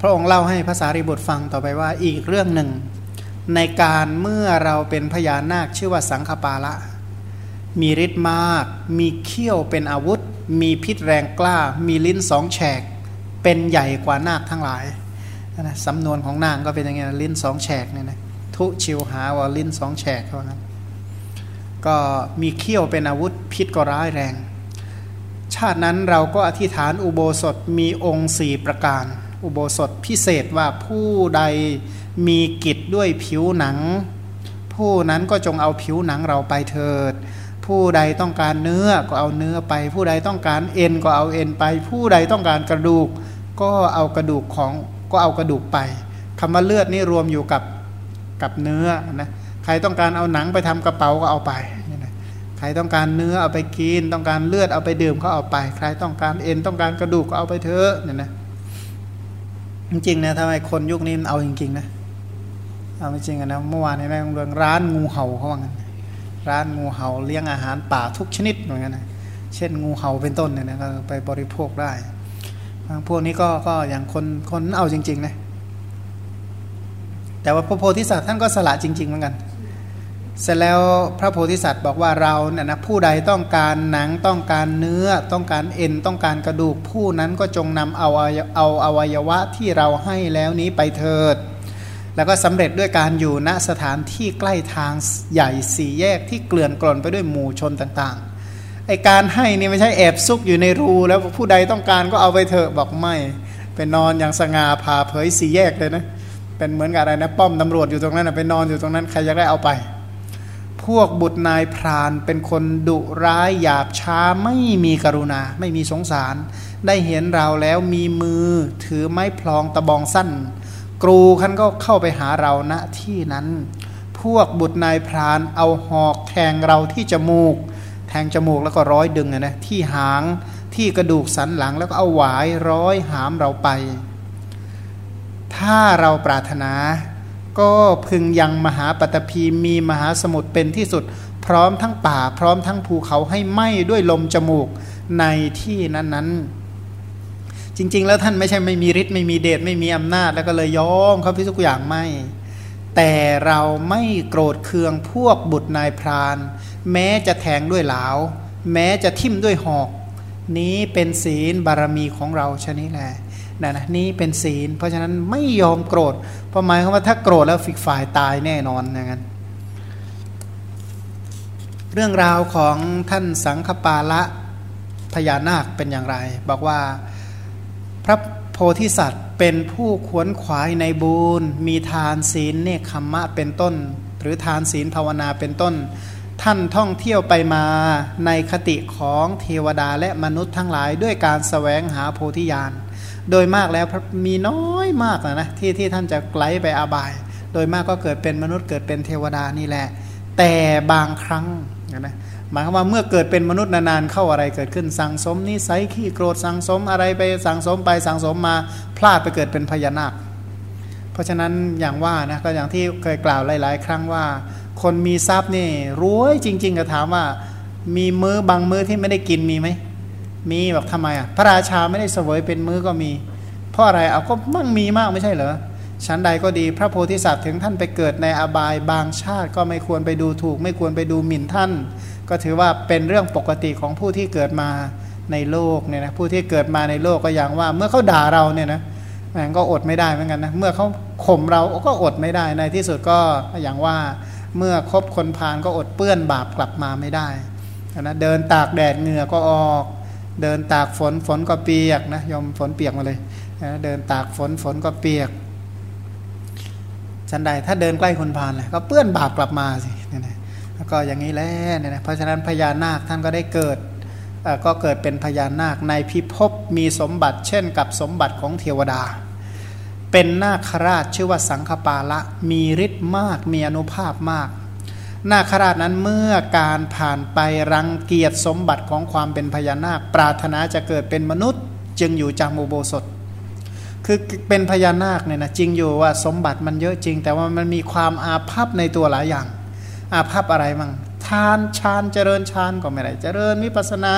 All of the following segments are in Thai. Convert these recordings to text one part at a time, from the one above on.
พระองค์เล่าให้ภาษาริบุตรฟังต่อไปว่าอีกเรื่องหนึ่ง ในการเมื่อเราเป็นพญานาคชื่อว่าสังฆปาละ มีฤทธิ์มาก มีเขี้ยวเป็นอาวุธ มีพิษแรงกล้า มีลิ้นสองแฉก เป็นใหญ่กว่านาคทั้งหลายนะสำนวนของนางก็เป็นอย่างไงลิ้นสองแฉกเนี่ยนะทุชิวหาว่าลิ้นสองแฉกเขานะก็มีเขี้ยวเป็นอาวุธพิษก็ร้ายแรง ชาตินั้นเราก็อธิษฐานอุโบสถมีองค์สี่ประการ อุโบสถพิเศษว่าผู้ใดมีกิจด้วยผิวหนัง ผู้นั้นก็จงเอาผิวหนังเราไปเถิด ผู้ใดต้องการเนื้อก็เอาเนื้อไป ผู้ใดต้องการเอ็นก็เอาเอ็นไป ผู้ใดต้องการกระดูก ก็เอากระดูกของก็เอากระดูกไปคำว่าเลือดนี่รวมอยู่กับกับเนื้อนะใครต้องการเอาหนังไปทำกระเป๋าก็เอาไปใครต้องการเนื้อเอาไปกิน ต้องการเลือดเอาไปดื่มก็เอาไป ใครต้องการเอ็นต้องการกระดูกก็เอาไปเถอะเนี่ยนะ จริงๆนะทำไมคนยุคนี้มันเอาจริงๆนะเอาไม่จริงนะเมื่อวานในเรื่องร้านงูเห่าเขาว่างั้นร้านงูเห่าเลี้ยงอาหารป่าทุกชนิดเหมือนกันนะเช่นงูเห่าเป็นต้นเนี่ยนะก็ไปบริโภคได้พวกนี้ก็ก็อย่างคนคนเอาจริงๆนะแต่ว่าพระโพธิสัตว์ท่านก็สละจริง ๆ เหมือนกัน เสร็จแล้วพระโพธิสัตว์บอกว่าเราเนี่ยนะผู้ใดต้องการหนังต้องการเนื้อต้องการเอ็นต้องการกระดูก ผู้นั้นก็จงนำเอาเอาอวัยวะที่เราให้แล้วนี้ไปเถิด แล้วก็สำเร็จด้วยการอยู่ณสถานที่ใกล้ทางใหญ่สี่แยกที่เกลื่อนกล่นไปด้วยหมู่ชนต่างๆไอการให้นี่ไม่ใช่แอบซุกอยู่ในรู แล้วผู้ใดต้องการก็เอาไปเถอะบอกไม่เป็นอนอย่างสง่าผ่าเผยสี่แยกเลยนะเป็นเหมือนกับอะไรนะป้อมตำรวจอยู่ตรงนั้นไปนอนอยู่ตรงนั้นใครจะได้เอาไป พวกบุตรนายพรานเป็นคนดุร้ายหยาบช้าไม่มีกรุณา ไม่มีสงสาร ได้เห็นเราแล้วมีมือถือไม้พลองตะบองสั้น กรูขันก็เข้าไปหาเราณที่นั้น พวกบุตรนายพรานเอาหอกแทงเราที่จมูก แทงจมูกแล้วก็ร้อยดึงนะที่หางที่กระดูกสันหลังแล้วก็เอาหวายร้อยหามเราไป ถ้าเราปรารถนา ก็พึงยังมหาปตพีมีมหาสมุทรเป็นที่สุด พร้อมทั้งป่า พร้อมทั้งภูเขาให้ไหม้ด้วยลมจมูกในที่นั้นๆ จริง ๆ แล้วท่านไม่ใช่ไม่มีฤทธิ์ไม่มีเดชไม่มีอำนาจแล้วก็เลยยอมเขาพิสุกอย่างไม่แต่เราไม่โกรธเคืองพวกบุตรนายพราน แม้จะแทงด้วยเหลาแม้จะทิ่มด้วยหอก นี้เป็นศีลบารมีของเราชนี้แหละ นะนะนี่เป็นศีล เพราะฉะนั้นไม่ยอมโกรธเพราะหมายความว่าถ้าโกรธแล้วฟิกฝ่ายตายแน่นอนอย่างนั้นเรื่องราวของท่านสังฆปาละพญานาคเป็นอย่างไร บอกว่าพระโพธิสัตว์เป็นผู้ขวนขวายในบูญมีทานศีลเนคขมมะเป็นต้น หรือทานศีลภาวนาเป็นต้น ท่านท่องเที่ยวไปมาในคติของเทวดาและมนุษย์ทั้งหลายด้วยการสแสวงหาโพธิญาณ โดยมากแล้วมีน้อยมากนะที่ที่ท่านจะไกลไปอาบาย โดยมากก็เกิดเป็นมนุษย์เกิดเป็นเทวดานี่แหละ แต่บางครั้งนะหมายความว่าเมื่อเกิดเป็นมนุษย์นานๆเข้าอะไรเกิดขึ้นสังสมนิสัยขี้โกรธสังสมอะไรไปสังสมไปสังสมมาพลาดไปเกิดเป็นพญานาค เพราะฉะนั้นอย่างว่านะก็อย่างที่เคยกล่าวหลาย ๆ ครั้งว่า คนมีทรัพย์นี่รวยจริง ๆ ก็ถามว่า มีมือบางมือที่ไม่ได้กินมีไหม มีบอกทำไมอะพระราชาไม่ได้เสวยเป็นมื้อก็มี เพราะอะไรเอาก็มั่งมีมากไม่ใช่เหรอชั้นใดก็ดีพระโพธิสัตว์ถึงท่านไปเกิดในอบายบางชาติก็ไม่ควรไปดูถูก ไม่ควรไปดูหมิ่นท่าน ก็ถือว่าเป็นเรื่องปกติของผู้ที่เกิดมาในโลกเนี่ยนะผู้ที่เกิดมาในโลกก็อย่างว่า เมื่อเขาด่าเราเนี่ยนะแม่งก็อดไม่ได้เหมือนกันนะเมื่อเขาข่มเราก็อดไม่ได้ในที่สุดก็อย่างว่าเมื่อคบคนพาลก็อดเปื้อนบาปกลับมาไม่ได้นะเดินตากแดดเหงื่อก็ออก เดินตากฝนฝนก็เปียกนะยอมฝนเปียกมาเลยเดินตากฝนฝนก็เปียกชันใดถ้าเดินใกล้คนพานเลยก็เปื้อนบาปกลับมาสิเนี่ยนะแล้วก็อย่างนี้แหละเนี่ยนะเพราะฉะนั้นพญานาคท่านก็ได้เกิดก็เกิดเป็นพญานาคในพิภพมีสมบัติ เช่นกับสมบัติของเทวดา เป็นนาคราชชื่อว่าสังฆปาละมีฤทธิ์มากมีอนุภาพมาก นาคราชนั้นเมื่อการผ่านไปรังเกียจสมบัติของความเป็นพญานาค ปรารถนาจะเกิดเป็นมนุษย์ จึงอยู่จามโบสถ คือเป็นพญานาคเนี่ยนะจริงอยู่ว่าสมบัติมันเยอะจริง แต่ว่ามันมีความอาภัพในตัวหลายอย่าง อาภัพอะไรมั่งทานฌานเจริญฌานก็ไม่ได้ เจริญวิปัสนา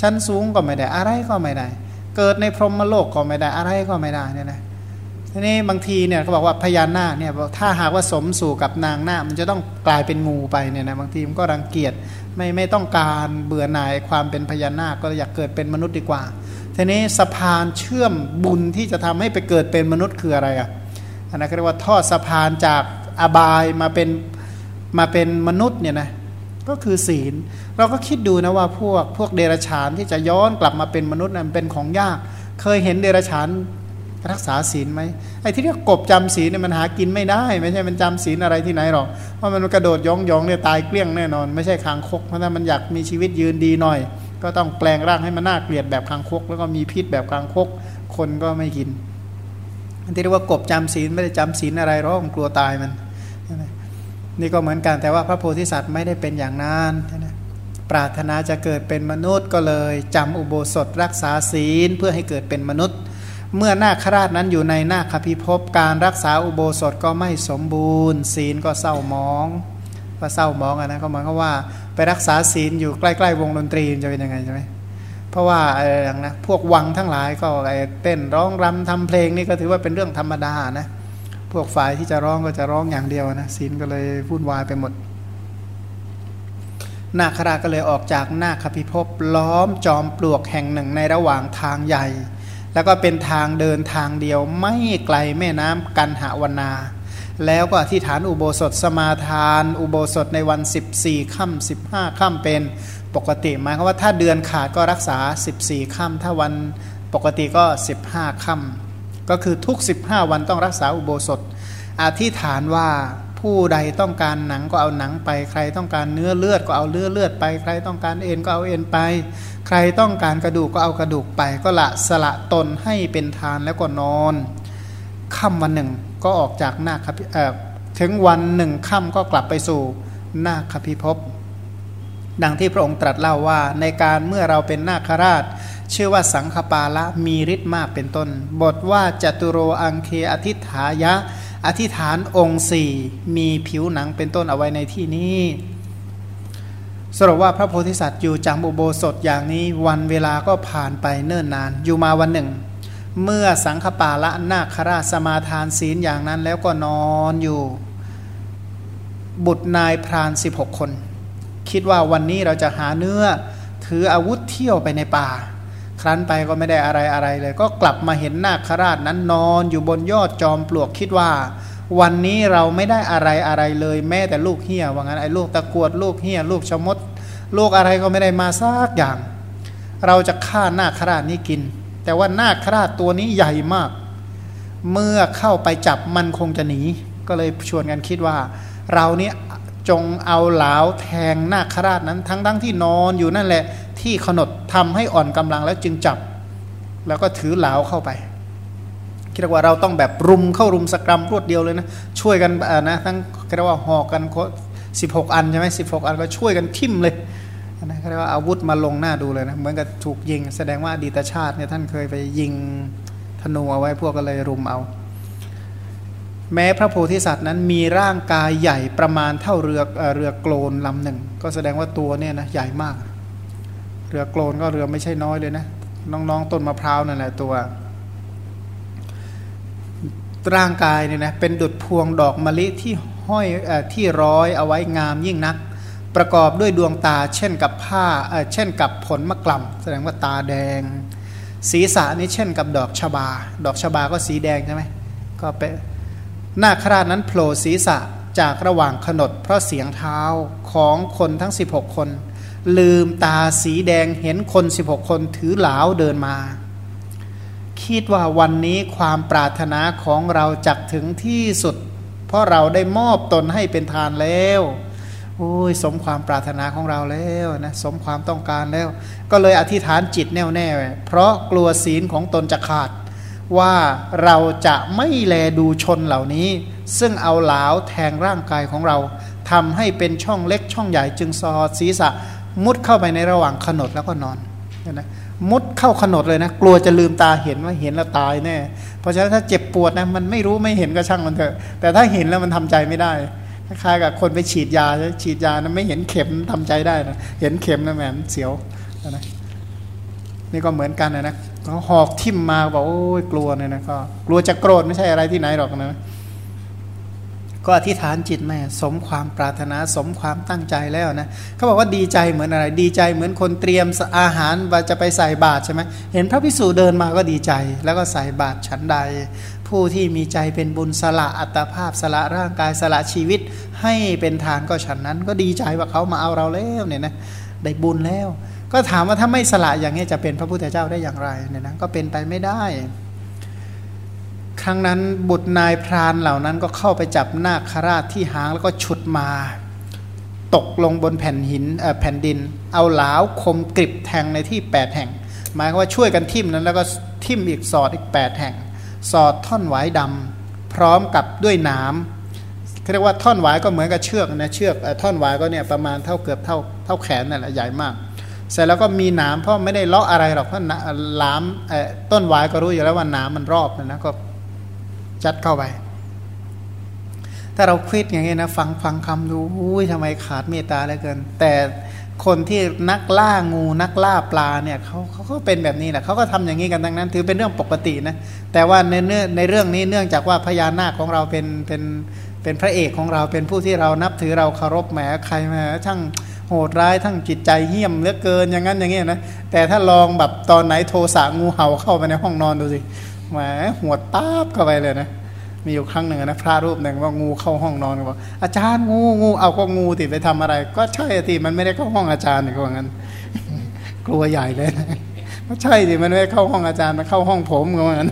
ชั้นสูงก็ไม่ได้อะไรก็ไม่ได้ เกิดในพรหมโลกก็ไม่ได้อะไรก็ไม่ได้เนี่ยนะ ทีนี้บางทีเนี่ยเขาบอกว่าพญานาคเนี่ยถ้าหากว่าสมสู่กับนางนาคมันจะต้องกลายเป็นงูไปเนี่ยนะบางทีมันก็รังเกียจไม่ไม่ต้องการเบื่อหน่ายความเป็นพญานาคก็อยากเกิดเป็นมนุษย์ดีกว่าทีนี้สะพานเชื่อมบุญที่จะทำให้ไปเกิดเป็นมนุษย์คืออะไรอะอันนั้นเรียกว่าทอดสะพานจากอบายมาเป็นมาเป็นมนุษย์เนี่ยนะก็คือศีล เราก็คิดดูนะว่าพวกพวกเดรัจฉานที่จะย้อนกลับมาเป็นมนุษย์นั้นเป็นของยาก เคยเห็นเดรัจฉาน รักษาศีลไหมไอ้ที่เรียกกบจำศีลเนี่ยมันหากินไม่ได้ ไม่ใช่มันจำศีลอะไรที่ไหนหรอกเพราะมันกระโดดย่องย่องเนี่ยตายเกลี้ยงแน่นอน ไม่ใช่คางคกเพราะถ้ามันอยากมีชีวิตยืนดีหน่อย ก็ต้องแปลงร่างให้มันน่าเกลียดแบบคางคก แล้วก็มีพิษแบบคางคก คนก็ไม่กินอันที่เรียกว่ากบจำศีลไม่ได้จำศีลอะไรหรอกกลัวตายมันนี่ก็เหมือนกันแต่ว่าพระโพธิสัตว์ไม่ได้เป็นอย่างนั้นปรารถนาจะเกิดเป็นมนุษย์ก็เลยจำอุโบสถรักษาศีลเพื่อให้เกิดเป็นมนุษย์ เมื่อนาคราชนั้นอยู่ในนาคพิภพการรักษาอุโบสถก็ไม่สมบูรณ์ ศีลก็เศร้ามองก็เศร้ามองอะนะก็หมายความว่าไปรักษาศีลอยู่ใกล้ๆวงดนตรีจะเป็นยังไงใช่ไหมเพราะว่าอะไรอย่างนะพวกวังทั้งหลายก็เต้นร้องรำทำเพลงนี่ก็ถือว่าเป็นเรื่องธรรมดานะพวกฝ่ายที่จะร้องก็จะร้องอย่างเดียวนะศีลก็เลยวุ่นวายไปหมด นาคราก็เลยออกจากนาคพิภพล้อมจอมปลวกแห่งหนึ่งในระหว่างทางใหญ่ แล้วก็เป็นทางเดินทางเดียวไม่ไกลแม่น้ำกันหาวนา แล้วก็อธิษฐานอุโบสถสมาทาน อุโบสถในวัน 14ค่ำ15ค่ำเป็นปกติหมายความว่าถ้าเดือนขาดก็รักษา 14ค่ำถ้าวันปกติก็ 15ค่ำก็คือทุก 15 วันต้องรักษาอุโบสถ อธิษฐานว่า ผู้ใดต้องการหนังก็เอาหนังไป ใครต้องการเนื้อเลือดก็เอาเลือดเลือดไป ใครต้องการเอ็นก็เอาเอ็นไป ใครต้องการกระดูกก็เอากระดูกไป ก็ละสละตนให้เป็นทานแล้วก็นอนค่ำวันหนึ่งก็ออกจากนาคพิถึงวันหนึ่งค่ำก็กลับไปสู่นาคพิภพดังที่พระองค์ตรัสเล่าว่าในการเมื่อเราเป็นนาคราช ชื่อว่าสังคปาละมีฤทธิ์มากเป็นต้น บทว่าจตุโรอังเคอธิฐายะ อธิษฐานองค์สี่มีผิวหนังเป็นต้นเอาไว้ในที่นี้ สรุปว่าพระโพธิสัตว์อยู่จำอุโบสถอย่างนี้วันเวลาก็ผ่านไปเนิ่นนาน อยู่มาวันหนึ่ง เมื่อสังคปาละนาคราชสมาทานศีลอย่างนั้นแล้วก็นอนอยู่ บุตรนายพรานสิบหกคน คิดว่าวันนี้เราจะหาเนื้อ ถืออาวุธเที่ยวไปในป่า ครั้นไปก็ไม่ได้อะไรอะไรเลย ก็กลับมาเห็นนาคราชนั้นนอนอยู่บนยอดจอมปลวกคิดว่า วันนี้เราไม่ได้อะไรอะไรเลย แม้แต่ลูกเฮียว่างั้นไอ้ลูกตะกวดลูกเฮียลูกชมด ลูกอะไรก็ไม่ได้มาซากอย่าง เราจะฆ่านาคราชนี้กิน แต่ว่านาคราชตัวนี้ใหญ่มาก เมื่อเข้าไปจับมันคงจะหนี ก็เลยชวนกันคิดว่า เราเนี่ยจงเอาเหลาแทงนาคราชนั้นทั้งทั้งที่นอนอยู่นั่นแหละ ที่ขนดทำให้อ่อนกำลังแล้วจึงจับ แล้วก็ถือเหลาเข้าไปคิดว่าเราต้องแบบรุมเข้ารุมสกรรมรวดเดียวเลยนะ ช่วยกันนะทั้งเรียกว่าหอกกันสิบหกอันใช่ไหมสิบหกอันก็ช่วยกันทิ่มเลยนะเรียกว่าอาวุธมาลงหน้าดูเลยนะเหมือนกับถูกยิง แสดงว่าอดีตชาติเนี่ยท่านเคยไปยิงธนูเอาไว้พวกก็เลยรุมเอา แม้พระโพธิสัตว์นั้นมีร่างกายใหญ่ประมาณเท่าเรือเรือโกลนลำหนึ่ง ก็แสดงว่าตัวเนี่ยนะใหญ่มาก เรือโกลนก็เรือไม่ใช่น้อยเลยนะ น้องๆ ต้นมะพร้าวนั่นแหละตัว ร่างกายเนี่ยนะเป็นดุดพวงดอกมะลิที่ห้อยอที่ร้อยเอาไว้งามยิ่งนัก ประกอบด้วยดวงตาเช่นกับผ้าเช่นกับผลมะกล่ำแสดงว่าตาแดง ศีรษะนี่เช่นกับดอกชบา ดอกชบาก็สีแดงใช่ไหมก็เป็นหน้าครานั้นโผล่ศีรษะจากระหว่างขนดเพราะเสียงเท้าของคนทั้ง 16 คน ลืมตาสีแดงเห็นคนสิบหกคนถือเหลาเดินมา คิดว่าวันนี้ความปรารถนาของเราจักถึงที่สุด เพราะเราได้มอบตนให้เป็นทานแล้วโอ้ยสมความปรารถนาของเราแล้วนะสมความต้องการแล้ว ก็เลยอธิษฐานจิตแน่วแน่เพราะกลัวศีลของตนจะขาด ว่าเราจะไม่แลดูชนเหล่านี้ ซึ่งเอาเหลาแทงร่างกายของเราทำให้เป็นช่องเล็กช่องใหญ่จึงซอศีรษะ มุดเข้าไปในระหว่างขนดแล้วก็นอนนะมุดเข้าขนดเลยนะ กลัวจะลืมตาเห็นว่าเห็นแล้วตายแน่เพราะฉะนั้นถ้าเจ็บปวดนะมันไม่รู้ไม่เห็นก็ช่างมันเถอะ แต่ถ้าเห็นแล้วมันทำใจไม่ได้คล้ายกับคนไปฉีดยาฉีดยานะไม่เห็นเข็มทำใจได้นะเห็นเข็มนะแหมเสียวนะนี่ก็เหมือนกันนะนะเขาหอกทิ่มมาบอกโอ้ยกลัวเนี่ยนะก็กลัวจะโกรธไม่ใช่อะไรที่ไหนหรอกนะ ก็อธิษฐานจิตแม่สมความปรารถนาสมความตั้งใจแล้วนะเขาบอกว่าดีใจเหมือนอะไร ดีใจเหมือนคนเตรียมอาหารว่าจะไปใส่บาตรใช่ไหมเห็นพระพิสุเดินมาก็ดีใจ แล้วก็ใส่บาตรชั้นใด ผู้ที่มีใจเป็นบุญสละอัตภาพสละร่างกายสละชีวิต ให้เป็นทานก็ฉันนั้น ก็ดีใจว่าเขามาเอาเราแล้วเนี่ยนะได้บุญแล้ว ก็ถามว่าถ้าไม่สละอย่างนี้จะเป็นพระพุทธเจ้าได้อย่างไรเนี่ยนะก็เป็นไปไม่ได้ ครั้งนั้นบุตรนายพรานเหล่านั้นก็เข้าไปจับนาคราชที่หางแล้วก็ฉุดมา ตกลงบนแผ่นหินแผ่นดิน เอาหลาวคมกริบแทงในที่ 8 แห่ง หมายว่าช่วยกันทิ่มนั้นแล้วก็ทิ่มอีกสอดอีก 8 แห่ง สอดท่อนหวายดำพร้อมกับด้วยน้ำเรียกว่าท่อนหวายก็เหมือนกับเชือกนะเชือกท่อนหวายก็เนี่ยประมาณเท่าเกือบเท่าเท่าแขนนั่นแหละใหญ่มากเสร็จแล้วก็มีหนามเพราะไม่ได้เลาะอะไรหรอกเพราะหลามต้นหวายก็รู้อยู่แล้วว่าหนามมันรอบนะก็ จัดเข้าไป ถ้าเราคิดอย่างนี้นะฟังฟังคำดูอุ้ยทำไมขาดเมตตาเหลือเกิน แต่คนที่นักล่างูนักล่าปลาเนี่ยเขาเขาก็เป็นแบบนี้แหละเขาก็ทำอย่างนี้กันทั้งนั้น ถือเป็นเรื่องปกตินะแต่ว่าในเนื้อในเรื่องนี้เนื่องจากว่าพญานาคของเราเป็นเป็นเป็นพระเอกของเราเป็นผู้ที่เรานับถือเราเคารพแหมใครแหมช่างโหดร้ายทั้งจิตใจเหี้ยมเหลือเกินอย่างนั้นอย่างนี้นะแต่ถ้าลองแบบตอนไหนโทสะงูเห่าเข้าไปในห้องนอนดูสิ แหมหัวตาบเข้าไปเลยนะมีอยู่ครั้งหนึ่งนะพระรูปหนึ่งว่างูเข้าห้องนอนบอกอาจารย์งูงูเอาก็งูติไปทำอะไร ก็ใช่ติมันไม่ได้เข้าห้องอาจารย์ก็ว่างั้น กลัวใหญ่เลยก็ใช่ติมันไม่ได้เข้าห้องอาจารย์มันเข้าห้องผมก็ว่างั้น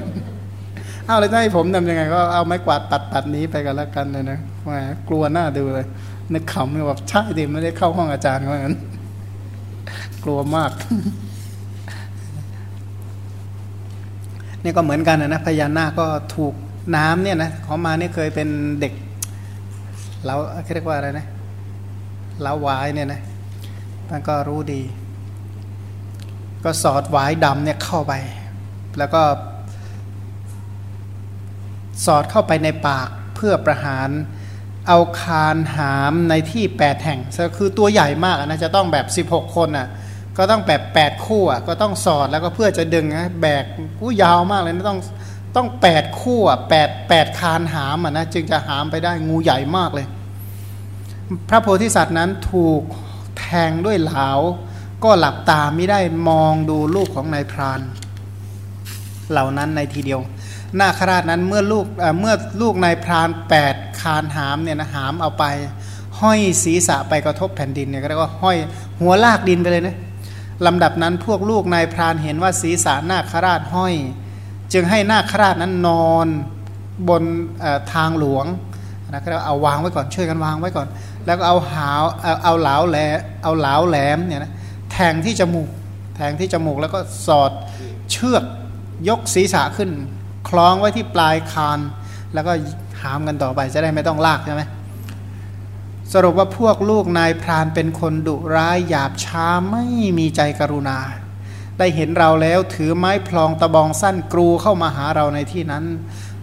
เอาเลยจะให้ผมทำยังไง ก็เอาไม้กวาดตัดตัดนี้ไปกันแล้วกันเลยนะแหมกลัวหน้าดูเลยนึกขำเลยบอกใช่ติไม่ได้เข้าห้องอาจารย์ก็ว่างั้น กลัวมาก นี่ก็เหมือนกันนะพญานาคก็ถูกน้ำเนี่ยนะขามาเนี่ยเคยเป็นเด็กเราเรียกว่าอะไรนะเล้าวายเนี่ยนะมันก็รู้ดี ก็สอดวายดำเนี่ยเข้าไป แล้วก็ สอดเข้าไปในปากเพื่อประหารเอาคานหามในที่แปดแห่ง คือตัวใหญ่มากนะจะต้องแบบสิบหกคนอะ ก็ต้องแบบแปดคู่อะก็ต้องสอดแล้วก็เพื่อจะดึงนะแบกกู้ยาวมากเลยนะต้องต้องแปดคู่อะแปดแปดคานหามอะนะจึงจะหามไปได้งูใหญ่มากเลย พระโพธิสัตว์นั้นถูกแทงด้วยเหลา ก็หลับตาไม่ได้มองดูลูกของนายพราน เหล่านั้นในทีเดียวนาคราชนั้นเมื่อลูกเมื่อลูกนายพรานแปดคานหามเนี่ยนะหามเอาไป ห้อยศีรษะไปกระทบแผ่นดินเนี่ยก็เรียกว่าห้อยหัวลากดินไปเลยนะ ลำดับนั้นพวกลูกนายพรานเห็นว่าศีรษะนาคราชห้อย จึงให้นาคราชนั้นนอนบนทางหลวงนะก็เอาวางไว้ก่อนช่วยกันวางไว้ก่อน แล้วก็เอาหาวเอาเหลาแหลเอาเหลาแหลมเนี่ยนะแทงที่จมูก แทงที่จมูกแล้วก็สอดเชือกยกศีรษะขึ้น คล้องไว้ที่ปลายคาน แล้วก็หามกันต่อไปจะได้ไม่ต้องลากใช่ไหม สรุปว่าพวกลูกนายพรานเป็นคนดุร้ายหยาบช้าไม่มีใจกรุณา ได้เห็นเราแล้วถือไม้พลองตะบองสั้นกรูเข้ามาหาเราในที่นั้น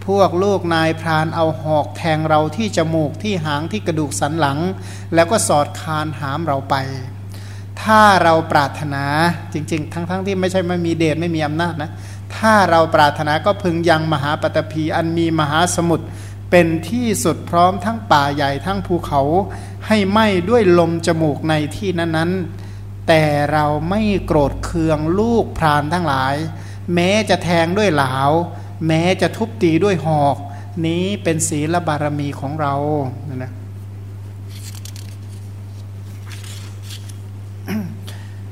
พวกลูกนายพรานเอาหอกแทงเราที่จมูกที่หางที่กระดูกสันหลัง แล้วก็สอดคานหามเราไป ถ้าเราปรารถนาจริง ๆ ทั้งๆทที่ไม่ใช่ไม่มีเดชไม่มีอำนาจนะ ถ้าเราปรารถนาก็พึงยังมหาปตพีอันมีมหาสมุทร เป็นที่สุดพร้อมทั้งป่าใหญ่ทั้งภูเขาให้ไหม้ด้วยลมจมูกในที่นั้นๆ แต่เราไม่โกรธเคืองลูกพรานทั้งหลาย แม้จะแทงด้วยหลาว แม้จะทุบตีด้วยหอก นี้เป็นศีลบารมีของเรานะ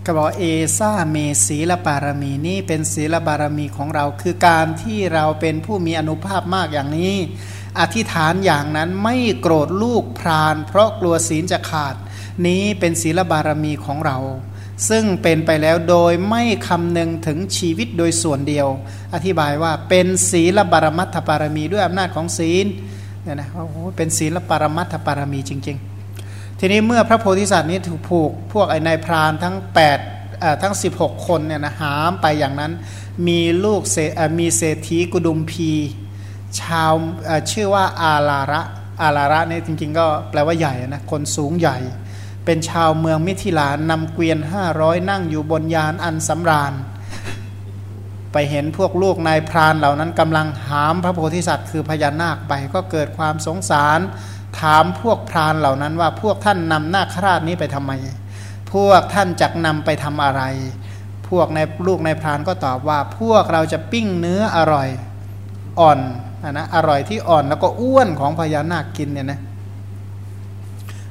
ก็บอกเอซ่าเมศีลบารมีนี่เป็นศีลบารมีของเรา คือการที่เราเป็นผู้มีอนุภาพมากอย่างนี้ อธิษฐานอย่างนั้นไม่โกรธลูกพราน เพราะกลัวศีลจะขาด นี้เป็นศีลบารมีของเรา ซึ่งเป็นไปแล้วโดยไม่คำนึงถึงชีวิตโดยส่วนเดียว อธิบายว่าเป็นศีลบารมัตถบารมีด้วยอำนาจของศีลเนี่ยนะโอ้โหเป็นศีลปรมัตถบารมีจริง ๆ ทีนี้เมื่อพระโพธิสัตว์นี้ถูกผูกพวกไอ้นายพรานทั้ง8ทั้ง 16 คนเนี่ยนะหามไปอย่างนั้น มีลูกมีเศรษฐีกุดุมพี ชาวชื่อว่าอาลาระอาลาระนี่จริงๆ ก็แปลว่าใหญ่นะคนสูงใหญ่ เป็นชาวเมืองมิถิลานนำเกวียนห้าร้อยนั่งอยู่บนยานอันสำราญ ไปเห็นพวกลูกนายพรานเหล่านั้นกำลังหามพระโพธิสัตว์คือพญานาคไปก็เกิดความสงสาร ถามพวกพรานเหล่านั้นว่าพวกท่านนำนาคราชนี้ไปทำไม พวกท่านจักนำไปทำอะไร พวกในลูกนายพรานก็ตอบว่าพวกเราจะปิ้งเนื้ออร่อย อ่อน นะอร่อยที่อ่อนแล้วก็อ้วนของพญานาคกินเนี่ยนะ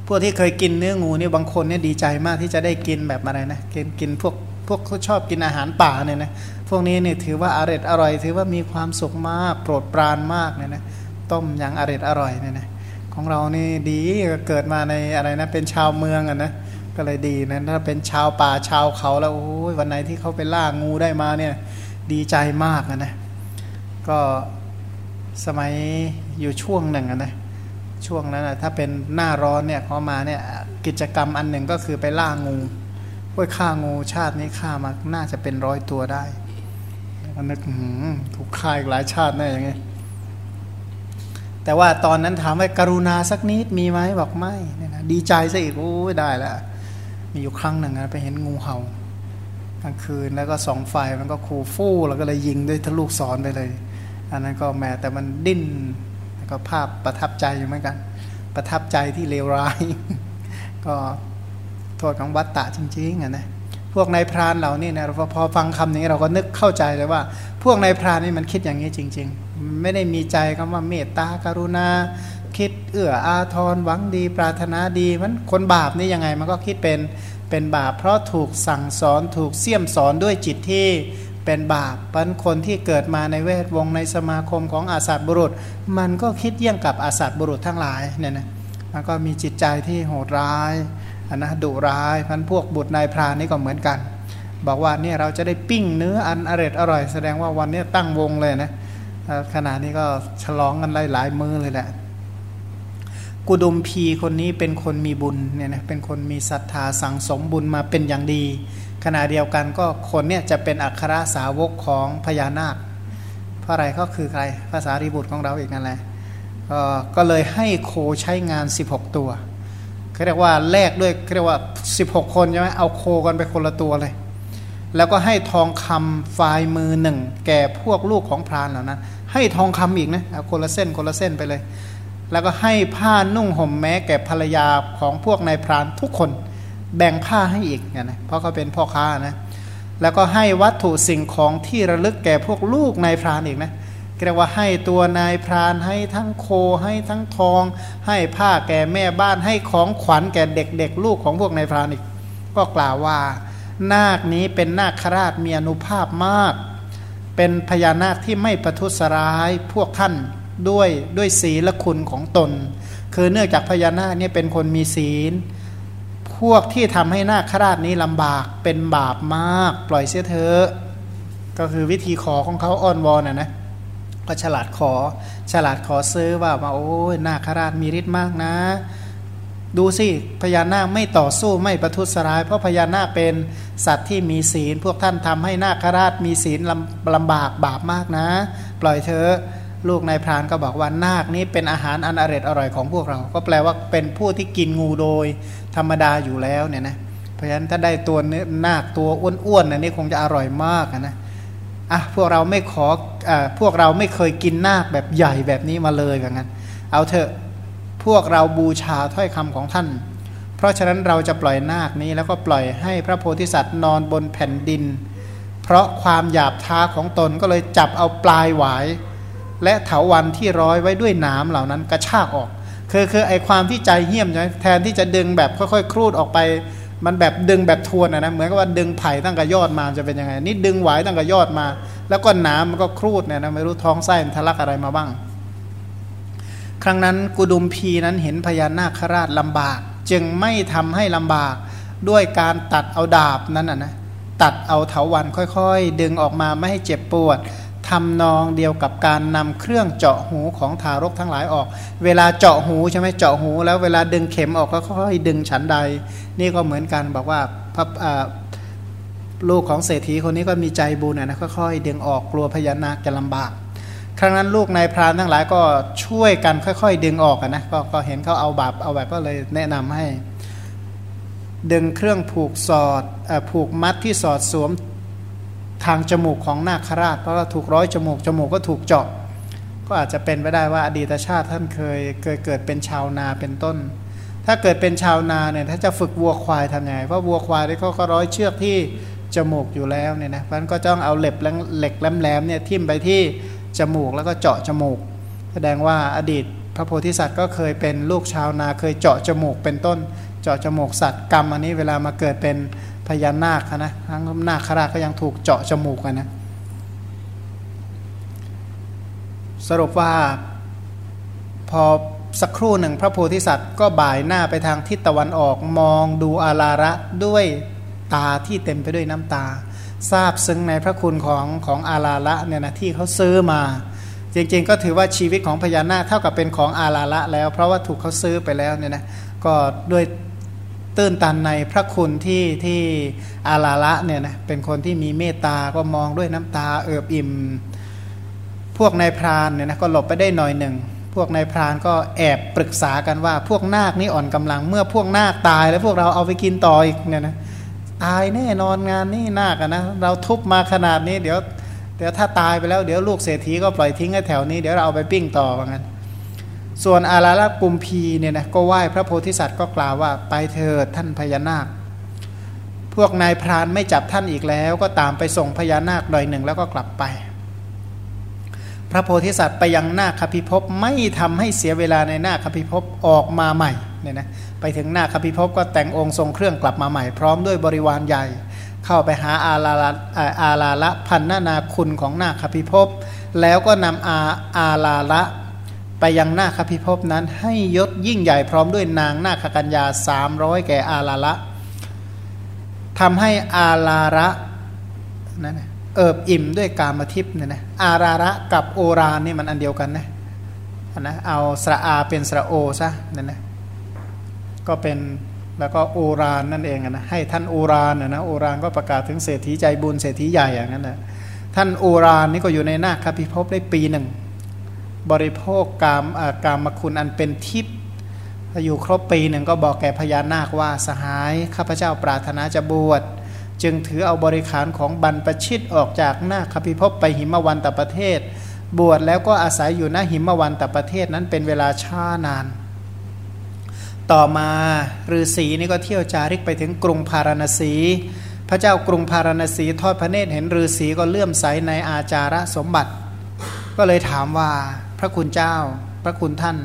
พวกที่เคยกินเนื้องูนี่บางคนเนี่ยดีใจมากที่จะได้กินแบบอะไรนะกินกินพวกพวกเขาชอบกินอาหารป่าเนี่ยนะพวกนี้เนี่ยถือว่าอร่อยอร่อย ถือว่ามีความสุขมาก โปรดปรานมากเนี่ยนะต้มอย่างอร่อยอร่อยเนี่ยนะของเรานี่ดีเกิดมาในอะไรนะเป็นชาวเมืองอะนะก็เลยดีนะถ้าเป็นชาวป่าชาวเขาแล้วโอ้ยวันไหนที่เขาไปล่างูได้มาเนี่ยดีใจมากนะก็ สมัยอยู่ช่วงหนึ่งนะช่วงนั้นนะถ้าเป็นหน้าร้อนเนี่ยเขามาเนี่ยกิจกรรมอันหนึ่งก็คือไปล่างูพวยฆ่างูชาตินี้ฆ่ามาน่าจะเป็นร้อยตัวได้อันนึกถูกฆ่าอีกหลายชาติแน่อย่างงี้แต่ว่าตอนนั้นถามว่ากรุณาสักนิดมีไหมบอกไม่เนี่ยนะดีใจซะอีกโอ้ยได้แล้วมีอยู่ครั้งหนึ่งนะไปเห็นงูเห่ากลางคืนแล้วก็สองไฟมันก็คูฟู่แล้วก็เลยยิงด้วยทะลุสอนไปเลย อันนั้นก็แม้แต่มันดิ้นก็ภาพประทับใจอยู่เหมือนกัน ประทับใจที่เลวร้าย ก็โทษของวัตตะจริงๆอะนะพวกนายพรานเหล่านี้นะพอฟังคำนี้เราก็นึกเข้าใจเลยว่า พวกนายพรานนี่มันคิดอย่างนี้จริง ๆ ไม่ได้มีใจคำว่าเมตตากรุณา คิดเอื้ออาทรหวังดี ปรารถนาดีมันคนบาปนี่ยังไงมันก็คิดเป็นเป็นบาป เพราะถูกสั่งสอนถูกเสี่ยมสอนด้วยจิตที่ เป็นบาปปันคนที่เกิดมาในเวทวงในสมาคมของอาสัตบุรุษ มันก็คิดเยี่ยงกับอาสัตบุรุษทั้งหลายเนี่ยนะมันก็มีจิตใจที่โหดร้ายอันนะดุร้ายพันพวกบุตรนายพรานนี่ก็เหมือนกัน บอกว่าเนี่ยเราจะได้ปิ้งเนื้ออันอร่อยอร่อย แสดงว่าวันนี้ตั้งวงเลยนะขณะนี้ก็ฉลองกันหลายๆมือเลยแหละกุดุมพีคนนี้เป็นคนมีบุญเนี่ยนะเป็นคนมีศรัทธาสังสมบุญมาเป็นอย่างดี ขณะเดียวกันก็คนเนี่ยจะเป็นอัครสาวกของพญานาค เพราะอะไรก็คือใครภาษารีบุตรของเราอีกนั่นแหละก็เลยให้โคใช้งาน 16 ตัวเขาเรียกว่าแลกด้วยเรียกว่า 16 คนใช่ไหมเอาโคกันไปคนละตัวเลย แล้วก็ให้ทองคำฝ่ายมือหนึ่งแก่พวกลูกของพรานเหล่านั้น ให้ทองคำอีกนะเอาคนละเส้นคนละเส้นไปเลย แล้วก็ให้ผ้านุ่งห่มแม้แก่ภรรยาของพวกนายพรานทุกคน แบ่งผ้าให้อีกนะเพราะเขาเป็นพ่อค้านะแล้วก็ให้วัตถุสิ่งของที่ระลึกแก่พวกลูกนายพรานอีกนะเรียกว่าให้ตัวนายพรานให้ทั้งโคให้ทั้งทอง ให้ผ้าแก่แม่บ้านให้ของขวัญแก่เด็กๆ ลูกของพวกนายพรานอีก ก็กล่าวว่า นาคนี้เป็นนาคราชมีอนุภาพมาก เป็นพญานาคที่ไม่ประทุษร้ายพวกท่านด้วยด้วยศีลคุณของตน คือเนื่องจากพญานาคเนี่ยเป็นคนมีศีล พวกที่ทำให้นาคราชนี้ลำบากเป็นบาปมาก ปล่อยเสียเถอะก็คือวิธีขอของเขาอ้อนวอนนะนะก็ฉลาดขอฉลาดขอซื้อว่ามาโอ้ยนาคราชมีฤทธิ์มากนะ ดูสิพญานาคไม่ต่อสู้ไม่ประทุษร้าย เพราะพญานาคเป็นสัตว์ที่มีศีล พวกท่านทำให้นาคราชมีศีลลำลำบากบาปมากนะ ปล่อยเธอลูกนายพรานก็บอกว่านาคนี้เป็นอาหารอันอร่อยอร่อยของพวกเรา ก็แปลว่าเป็นผู้ที่กินงูโดย ธรรมดาอยู่แล้วเนี่ยนะเพราะฉะนั้นถ้าได้ตัวเนื้อนาคตัวอ้วนๆนะนี่คงจะอร่อยมากนะอะพวกเราไม่ขออ่าพวกเราไม่เคยกินนาคแบบใหญ่แบบนี้มาเลยแบบนั้น เอาเถอะพวกเราบูชาถ้อยคำของท่าน เพราะฉะนั้นเราจะปล่อยนาคนี้แล้วก็ปล่อยให้พระโพธิสัตว์นอนบนแผ่นดิน เพราะความหยาบท้าของตนก็เลยจับเอาปลายหวาย และเถาวันที่ร้อยไว้ด้วยน้ำเหล่านั้นกระชากออก คือคือไอความที่ใจเหี้ยมใช่แทนที่จะดึงแบบค่อยๆ ครูดออกไป มันแบบดึงแบบทวนนะเหมือนกับว่าดึงไผ่ตั้งกับยอดมาจะเป็นยังไง นี่ดึงไหวตั้งกับยอดมา แล้วก็น้ำมันก็ครูดเนี่ยนะไม่รู้ท้องไส้ทะลักอะไรมาบ้าง ครั้งนั้นกุดุมพีนั้นเห็นพญานาคราชลำบาก จึงไม่ทำให้ลำบากด้วยการตัดเอาดาบนั้นนะนะตัดเอาเถาวันค่อยๆ ดึงออกมาไม่ให้เจ็บปวด ทำนองเดียวกับการนำเครื่องเจาะหูของทารกทั้งหลายออก เวลาเจาะหูใช่ไหมเจาะหู แล้วเวลาดึงเข็มออกก็ค่อยดึงฉันใด นี่ก็เหมือนกันบอกว่าพระลูกของเศรษฐีคนนี้ก็มีใจบุญนะค่อยๆดึงออกกลัวพญานาคจะลำบาก ครั้งนั้นลูกนายพรานทั้งหลายก็ช่วยกันค่อย ๆ ดึงออกนะกก็เห็นเขาเอาบาปเอาแบบก็เลยแนะนำให้ ดึงเครื่องผูกสอดอผูกมัดที่สอดสวม ทางจมูกของนาคราช เพราะว่าถูกร้อยจมูกจมูกก็ถูกเจาะ ก็อาจจะเป็นไปได้ว่าอดีตชาติท่านเคยเคยเกิดเป็นชาวนาเป็นต้น ถ้าเกิดเป็นชาวนาเนี่ยถ้าจะฝึกวัวควายทำไงเพราะวัวควายที่เขาก็ร้อยเชือกที่จมูกอยู่แล้วเนี่ยนะมันก็ต้องเอาเหล็กเหล็กแหลมๆเนี่ยทิ่มไปที่จมูกแล้วก็เจาะจมูก แสดงว่าอดีตพระโพธิสัตว์ก็เคยเป็นลูกชาวนาเคยเจาะจมูกเป็นต้น เจาะจมูกสัตว์กรรมอันนี้เวลามาเกิดเป็น พญานาคนะทั้งนาคราชก็ยังถูกเจาะจมูกกันนะ สรุปว่าพอสักครู่หนึ่งพระโพธิสัตว์ก็บ่ายหน้าไปทางทิศตะวันออกมองดูอาลาระด้วยตาที่เต็มไปด้วยน้ำตา ทราบซึ้งในพระคุณของของอาลาละเนี่ยนะที่เขาซื้อมา จริงๆ ก็ถือว่าชีวิตของพญานาคเท่ากับเป็นของอาลาละแล้ว เพราะว่าถูกเขาซื้อไปแล้วเนี่ยนะก็ด้วย ตื้นตันในพระคุณที่ที่อาลาละเนี่ยนะเป็นคนที่มีเมตตาก็มองด้วยน้ำตาเอิบอิ่ม พวกนายพรานเนี่ยนะก็หลบไปได้หน่อยหนึ่ง พวกนายพรานก็แอบปรึกษากันว่า พวกนาคนี่อ่อนกำลัง เมื่อพวกนาคตายแล้วพวกเราเอาไปกินต่ออีกเนี่ยนะตายแน่นอนงานนี่นาคนะเราทุบมาขนาดนี้เดี๋ยวเดี๋ยวถ้าตายไปแล้วเดี๋ยวลูกเศรษฐีก็ปล่อยทิ้งให้แถวนี้เดี๋ยวเราเอาไปปิ้งต่อว่างั้น ส่วนอาราลกุมพีเนี่ยนะก็ไหว้พระโพธิสัตว์ก็กล่าวว่าไปเถิดท่านพญานาค พวกนายพรานไม่จับท่านอีกแล้ว ก็ตามไปส่งพญานาคหน่อยหนึ่งแล้วก็กลับไป พระโพธิสัตว์ไปยังนาคพิภพไม่ทำให้เสียเวลาในนาคพิภพออกมาใหม่เนี่ยนะไปถึงนาคพิภพก็แต่งองค์ทรงเครื่องกลับมาใหม่พร้อมด้วยบริวารใหญ่ เข้าไปหาอาลาละอาลาละพันนานาคุณของนาคพิภพแล้วก็นำอาอาลาละ ไปยังนาคพิภพนั้นให้ยศยิ่งใหญ่พร้อมด้วยนางนาคกัญญาสามร้อยแก่อาลาละทำให้อาลาระนั่นเอิบอิ่มด้วยกามทิพย์เนี่ยนะอาราระกับโอรานนี่มันอันเดียวกันนะนะเอาสระอาเป็นสระโอซะนั่นนะก็เป็นแล้วก็โอรานนั่นเองนะให้ท่านโอรานนะโอรานก็ประกาศถึงเศรษฐีใจบุญเศรษฐีใหญ่อย่างนั้นนะท่านโอรานนี่ก็อยู่ในนาคพิภพได้ปีหนึ่ง บริโภคกามกามคุณอันเป็นทิพย์อยู่ครบปีหนึ่งก็บอกแก่พญานาคว่าสหายข้าพเจ้าปรารถนาจะบวชจึงถือเอาบริขารของบรรพชิตออกจากหน้าคพิภพไปหิมวันตประเทศ บวชแล้วก็อาศัยอยู่ณหิมวันตประเทศนั้นเป็นเวลาช้านาน ต่อมาฤาษีนี่ก็เที่ยวจาริกไปถึงกรุงพาราณสี พระเจ้ากรุงพาราณสีทอดพระเนตรเห็นฤาษีก็เลื่อมใสในอาจาระสมบัติ ก็เลยถามว่า พระคุณเจ้า พระคุณท่าน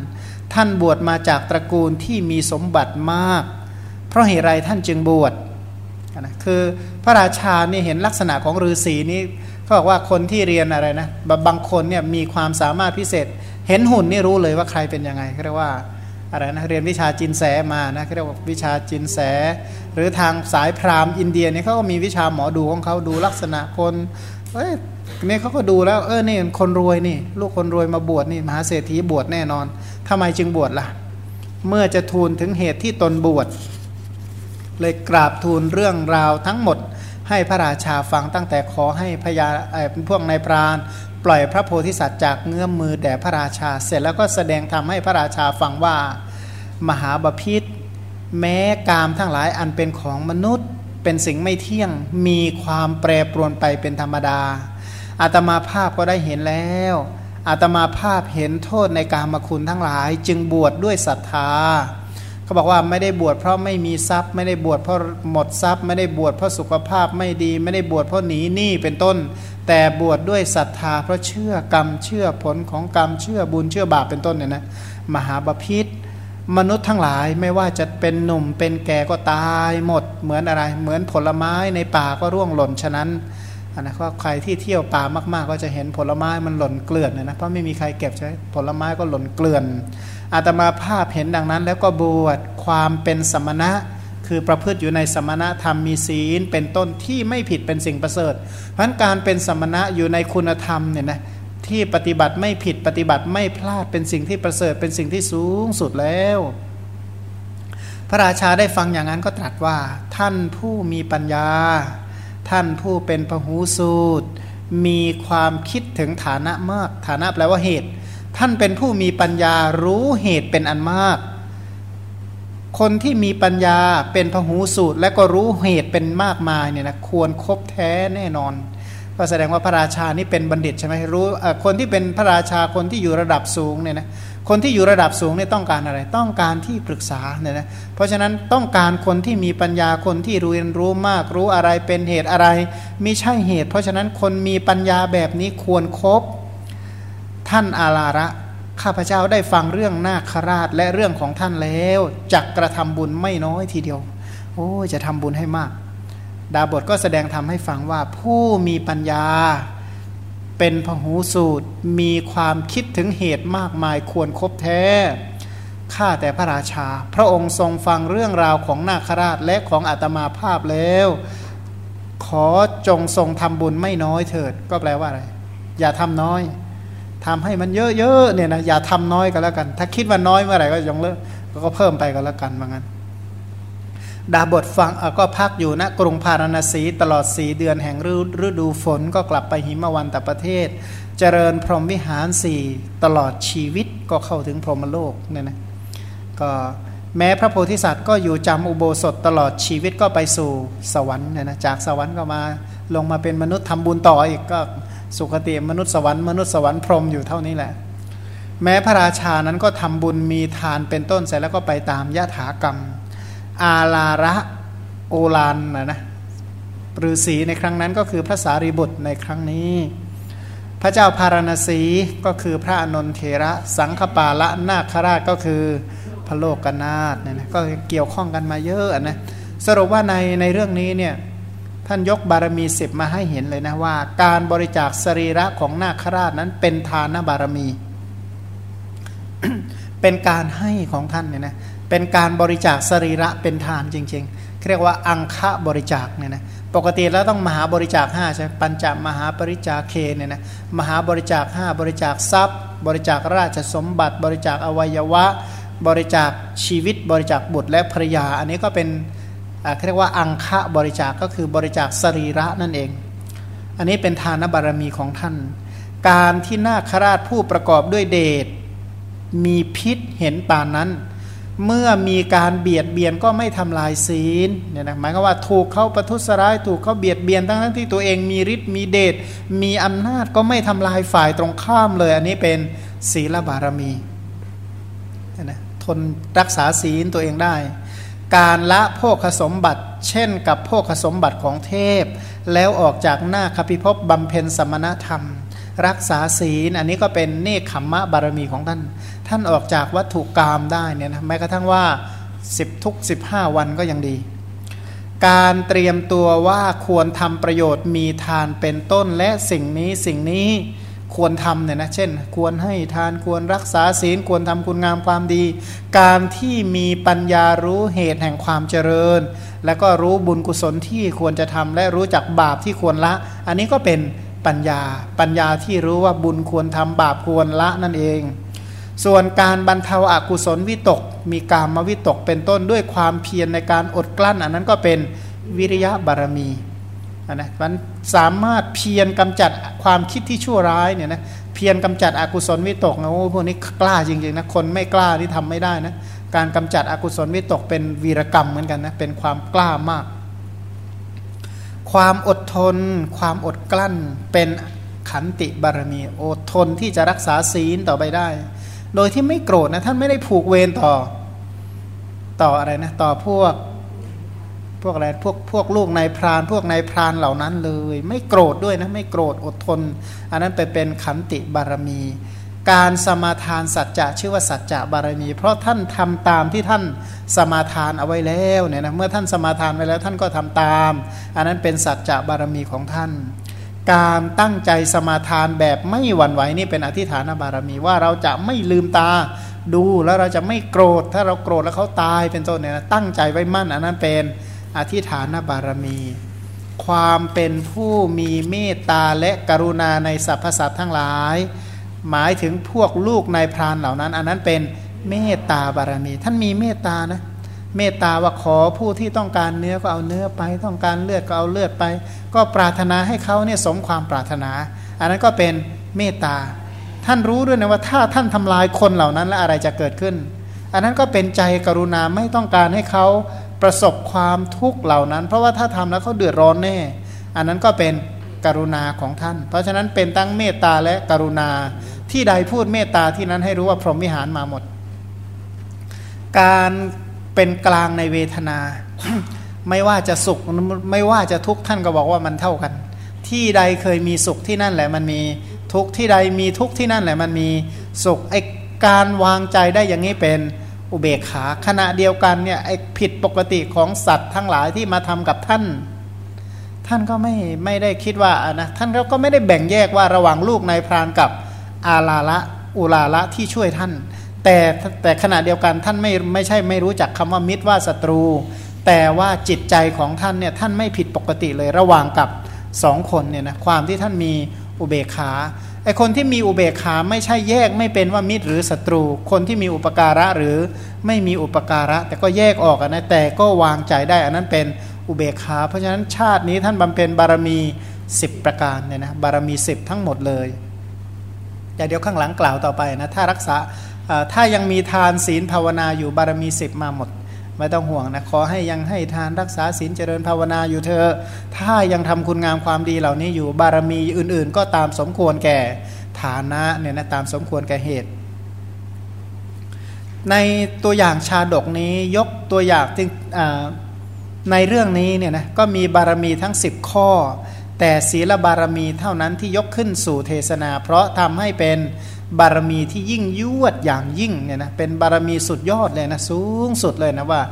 ท่านบวชมาจากตระกูลที่มีสมบัติมาก เพราะเหตุไรท่านจึงบวชนะคือพระราชานี่เห็นลักษณะของฤาษีนี่เขาบอกว่าคนที่เรียนอะไรนะบางคนเนี่ยมีความสามารถพิเศษ เห็นหุ่นนี่รู้เลยว่าใครเป็นยังไงเรียกว่าอะไรนะเรียนวิชาจินแสมานะเรียกว่าวิชาจินแส หรือทางสายพราหมณ์อินเดียเนี่ยเขาก็มีวิชาหมอดูของเขาดูลักษณะคนเอ้ย นี่เขาก็ดูแล้ว เออนี่คนรวยนี่ ลูกคนรวยมาบวชนี่มหาเศรษฐีบวชแน่นอนทำไมจึงบวชล่ะ เมื่อจะทูลถึงเหตุที่ตนบวชเลยกราบทูลเรื่องราวทั้งหมด ให้พระราชาฟังตั้งแต่ขอให้พญาพวกนายพรานปล่อยพระโพธิสัตว์จากเงื้อมมือแด่พระราชา เสร็จแล้วก็แสดงทำให้พระราชาฟังว่า มหาบาพิษแม้กามทั้งหลายอันเป็นของมนุษย์ เป็นสิ่งไม่เที่ยงมีความแปรปรวนไปเป็นธรรมดา อาตมาภาพก็ได้เห็นแล้ว อาตมาภาพเห็นโทษในการมคุณทั้งหลาย จึงบวชดด้วยศรัทธาเขาบอกว่าไม่ได้บวชเพราะไม่มีทรัพย์ ไม่ได้บวชเพราะหมดทรัพย์ ไม่ได้บวชเพราะสุขภาพไม่ดี ไม่ได้บวชเพราะหนีหนี้เป็นต้น แต่บวชดด้วยศรัทธา เพราะเชื่อกรรมเชื่อผลของกรรมเชื่อบุญเชื่อบาปเป็นต้นเนี่ยนะมหาบาพิษมนุษย์ทั้งหลายไม่ว่าจะเป็นหนุ่มเป็นแก่ก็ตายหมดเหมือนอะไร เหมือนผลไม้ในป่าก็ร่วงหล่นฉะนั้น นนะก็ใครที่เที่ยวป่ามากๆ ก็จะเห็นผลไม้มันหล่นเกลื่อนนะเพราะไม่มีใครเก็บใช่ผลไม้ก็หล่นเกลื่อน อาตมาภาพเห็นดังนั้น แล้วก็บวชความเป็นสมณะ คือประพฤติอยู่ในสมณะธรรมมีศีล เป็นต้นที่ไม่ผิดเป็นสิ่งประเสริฐ เพราะการเป็นสมณะอยู่ในคุณธรรมเนี่ยนะที่ปฏิบัติไม่ผิดปฏิบัติไม่พลาดเป็นสิ่งที่ประเสริฐเป็นสิ่งที่สูงสุดแล้ว พระราชาได้ฟังอย่างนั้นก็ตรัสว่าท่านผู้มีปัญญา ท่านผู้เป็นพหูสูตร มีความคิดถึงฐานะมาก ฐานะแปลว่าเหตุ ท่านเป็นผู้มีปัญญารู้เหตุเป็นอันมาก คนที่มีปัญญาเป็นพหูสูตร และก็รู้เหตุเป็นมากมายเนี่ยนะควรครบแท้แน่นอน ก็แสดงว่าพระราชานี่เป็นบัณฑิตใช่ไหมรู้คนที่เป็นพระราชาคนที่อยู่ระดับสูงเนี่ยนะ คนที่อยู่ระดับสูงเนี่ยต้องการอะไร ต้องการที่ปรึกษาเนี่ยนะเพราะฉะนั้นต้องการคนที่มีปัญญาคนที่รู้เรียนรู้มากรู้อะไรเป็นเหตุอะไรไม่ใช่เหตุ เพราะฉะนั้นคนมีปัญญาแบบนี้ควรครบท่านอาลาระข้าพเจ้าได้ฟังเรื่องนาคราชและเรื่องของท่านแล้วจักกระทำบุญไม่น้อยทีเดียว โอ้จะทำบุญให้มาก ดาบทก็แสดงทำให้ฟังว่าผู้มีปัญญา เป็นพหูสูตรมีความคิดถึงเหตุมากมายควรครบแท้ ข้าแต่พระราชา พระองค์ทรงฟังเรื่องราวของนาคราชและของอาตมาภาพแล้ว ขอจงทรงทำบุญไม่น้อยเถิด ก็แปลว่าอะไร อย่าทำน้อยทำให้มันเยอะๆเนี่ยนะอย่าทำน้อยก็แล้วกัน ถ้าคิดว่าน้อยเมื่อไหร่ก็ยงเลิกก็เพิ่มไปก็แล้วกันว่างั้น ดาบทฟังก็พักอยู่ณนะกรุงพาราณสีตลอดสีเดือนแห่งฤดูฝนก็กลับไปหิมวันตประเทศ เจริญพรหมวิหารสี่ตลอดชีวิตก็เข้าถึงพรหมโลกเนี่ยนะก็แม้พระโพธิสัตว์ก็อยู่จำอุโบสถตลอดชีวิตก็ไปสู่สวรรค์เนี่ยนะจากสวรรค์ก็มาลงมาเป็นมนุษย์ทำบุญต่ออีกก็สุคติมนุษย์สวรรค์มนุษย์สวรรค์พรหมอยู่เท่านี้แหละ แม้พระราชานั้นก็ทำบุญมีทานเป็นต้นเสร็จแล้วก็ไปตามยถากรรม อาลาระโอลานนะนะฤาษีในครั้งนั้นก็คือพระสารีบุตรในครั้งนี้ พระเจ้าพารณสีก็คือพระอนนทเทระสังฆปาละนาคราชก็คือพระโลกกนาถเนี่ยนะก็เกี่ยวข้องกันมาเยอะนะสรุปว่าในในเรื่องนี้เนี่ยท่านยกบารมีสิบมาให้เห็นเลยนะว่า การบริจาคสรีระของนาคราชนั้นเป็นทานบารมี เป็นการให้ของท่านเนี่ยนะ เป็นการบริจาคสรีระเป็นทานจริงๆ เรียกว่าอังคะบริจาคเนี่ยนะปกติแล้วต้องมหาบริจาค5ใช่ปัญจมหาบริจาคเคเนี่ยนะมหาบริจาค 5 บริจาคทรัพย์ บริจาคราชสมบัติ บริจาคอวัยวะ บริจาคชีวิต บริจาคบุตรและภรยา อันนี้ก็เป็นเรียกว่าอังคะบริจาคก็คือบริจาคสรีระนั่นเอง อันนี้เป็นทานบารมีของท่าน การที่นาคราชผู้ประกอบด้วยเดชมีพิษเห็นปานนั้น เมื่อมีการเบียดเบียนก็ไม่ทำลายศีลเนี่ยนะหมายก็ว่าถูกเขาประทุษร้ายถูกเขาเบียดเบียนทั้งที่ตัวเองมีฤทธิ์มีเดชมีอำนาจก็ไม่ทำลายฝ่ายตรงข้ามเลย อันนี้เป็นศีลบารมีนะทนรักษาศีลตัวเองได้ การละโภคสมบัติ เช่นกับโภคสมบัติของเทพ แล้วออกจากหน้าคพิภพบำเพ็ญสมณธรรม รักษาศีล อันนี้ก็เป็นเนคขมมะบารมีของท่าน ท่านออกจากวัตถุกรรมได้เนี่ยนะแม้กระทั่งว่า 10 ทุก 15 วันก็ยังดี การเตรียมตัวว่าควรทำประโยชน์มีทานเป็นต้นและสิ่งนี้สิ่งนี้ควรทำเนี่ยนะเช่น ควรให้ทานควรรักษาศีล ควรทำคุณงามความดี การที่มีปัญญารู้เหตุแห่งความเจริญ แล้วก็รู้บุญกุศลที่ควรจะทำและรู้จักบาปที่ควรละ อันนี้ก็เป็น ปัญญา ปัญญาที่รู้ว่าบุญควรทำบาปควรละนั่นเอง ส่วนการบรรเทาอากุศลวิตก มีการมวิตกเป็นต้นด้วยความเพียรในการอดกลั้น อันนั้นก็เป็นวิริยะบารมีนะมันสามารถเพียรกำจัดความคิดที่ชั่วร้ายเนี่ยนะเพียรกำจัดอกุศลวิตกนะโอ้พวกนี้กล้าจริงๆนะคนไม่กล้าที่ทำไม่ได้นะการกำจัดอกุศลวิตกเป็นวีรกรรมเหมือนกันนะเป็นความกล้ามาก ความอดทน ความอดกลั้นเป็นขันติบารมีอดทนที่จะรักษาศีลต่อไปได้ โดยที่ไม่โกรธนะท่านไม่ได้ผูกเวรต่อ ต่ออะไรนะต่อพวกพวกอะไรพวกพวกลูกนายพราน พวกนายพรานเหล่านั้นเลย ไม่โกรธด้วยนะไม่โกรธอดทน อันนั้นไปเป็นขันติบารมี การสมาทานสัจจะชื่อว่าสัจจะบารมี เพราะท่านทำตามที่ท่านสมาทานเอาไว้แล้วเนี่ยนะเมื่อท่านสมาทานไว้แล้วท่านก็ทำตาม อันนั้นเป็นสัจจะบารมีของท่าน การตั้งใจสมาทานแบบไม่หวั่นไหวนี่เป็นอธิฐานบารมีว่าเราจะไม่ลืมตาดูแล้วเราจะไม่โกรธ ถ้าเราโกรธแล้วเขาตายเป็นต้นเนี่ยนะตั้งใจไว้มั่น อันนั้นเป็นอธิฐานบารมี ความเป็นผู้มีเมตตาและกรุณาในสรรพสัตว์ทั้งหลาย หมายถึงพวกลูกนายพรานเหล่านั้น อันนั้นเป็นเมตตาบารมี ท่านมีเมตตานะเมตตาว่าขอผู้ที่ต้องการเนื้อก็เอาเนื้อไป ต้องการเลือดก็เอาเลือดไป ก็ปรารถนาให้เขาเนี่ยสมความปรารถนา อันนั้นก็เป็นเมตตา ท่านรู้ด้วยนะว่าถ้าท่านทำลายคนเหล่านั้นแล้วอะไรจะเกิดขึ้น อันนั้นก็เป็นใจกรุณาไม่ต้องการให้เขาประสบความทุกข์เหล่านั้น เพราะว่าถ้าทำแล้วเขาเดือดร้อนแน่ อันนั้นก็เป็นกรุณาของท่าน เพราะฉะนั้นเป็นตั้งเมตตาและกรุณา ที่ใดพูดเมตตาที่นั้นให้รู้ว่าพรหมวิหารมาหมด การเป็นกลางในเวทนา ไม่ว่าจะสุขไม่ว่าจะทุกข์ท่านก็บอกว่ามันเท่ากัน ที่ใดเคยมีสุขที่นั่นแหละมันมีทุกข์ที่ใดมีทุกข์ที่นั่นแหละมันมีสุขไอการวางใจได้อย่างนี้เป็นอุเบกขาขณะเดียวกันเนี่ยไอผิดปกติของสัตว์ทั้งหลายที่มาทำกับท่าน ท่านก็ไม่ไม่ได้คิดว่านะท่านก็ไม่ได้แบ่งแยกว่าระหว่างลูกนายพรานกับ อาลาละอุลาละที่ช่วยท่าน แต่แต่ขณะเดียวกันท่านไม่ไม่ใช่ไม่รู้จักคำว่ามิตรว่าศัตรู แต่ว่าจิตใจของท่านเนี่ยท่านไม่ผิดปกติเลยระหว่างกับสองคนเนี่ยนะความที่ท่านมีอุเบกขาไอคนที่มีอุเบกขาไม่ใช่แยกไม่เป็นว่ามิตรหรือศัตรู คนที่มีอุปการะหรือไม่มีอุปการะ แต่ก็แยกออกนะแต่ก็วางใจได้อันนั้นเป็นอุเบกขา เพราะฉะนั้นชาตินี้ท่านบำเพ็ญบารมี 10 ประการเนี่ยนะบารมี 10 ทั้งหมดเลย แต่เดี๋ยวข้างหลังกล่าวต่อไปนะถ้ารักษาถ้ายังมีทานศีลภาวนาอยู่บารมีสิบมาหมดไม่ต้องห่วงนะขอให้ยังให้ทานรักษาศีลเจริญภาวนาอยู่เธอ ถ้ายังทำคุณงามความดีเหล่านี้อยู่บารมีอื่น ๆ ก็ตามสมควรแก่ฐานะเนี่ยนะตามสมควรแก่เหตุ ในตัวอย่างชาดกนี้ยกตัวอย่างในเรื่องนี้เนี่ยนะก็มีบารมีทั้ง 10 ข้อ แต่ศีลบารมีเท่านั้นที่ยกขึ้นสู่เทศนา เพราะทำให้เป็นบารมีที่ยิ่งยวดอย่างยิ่งเนี่ยนะเป็นบารมีสุดยอดเลยนะสูงสุดเลยนะว่า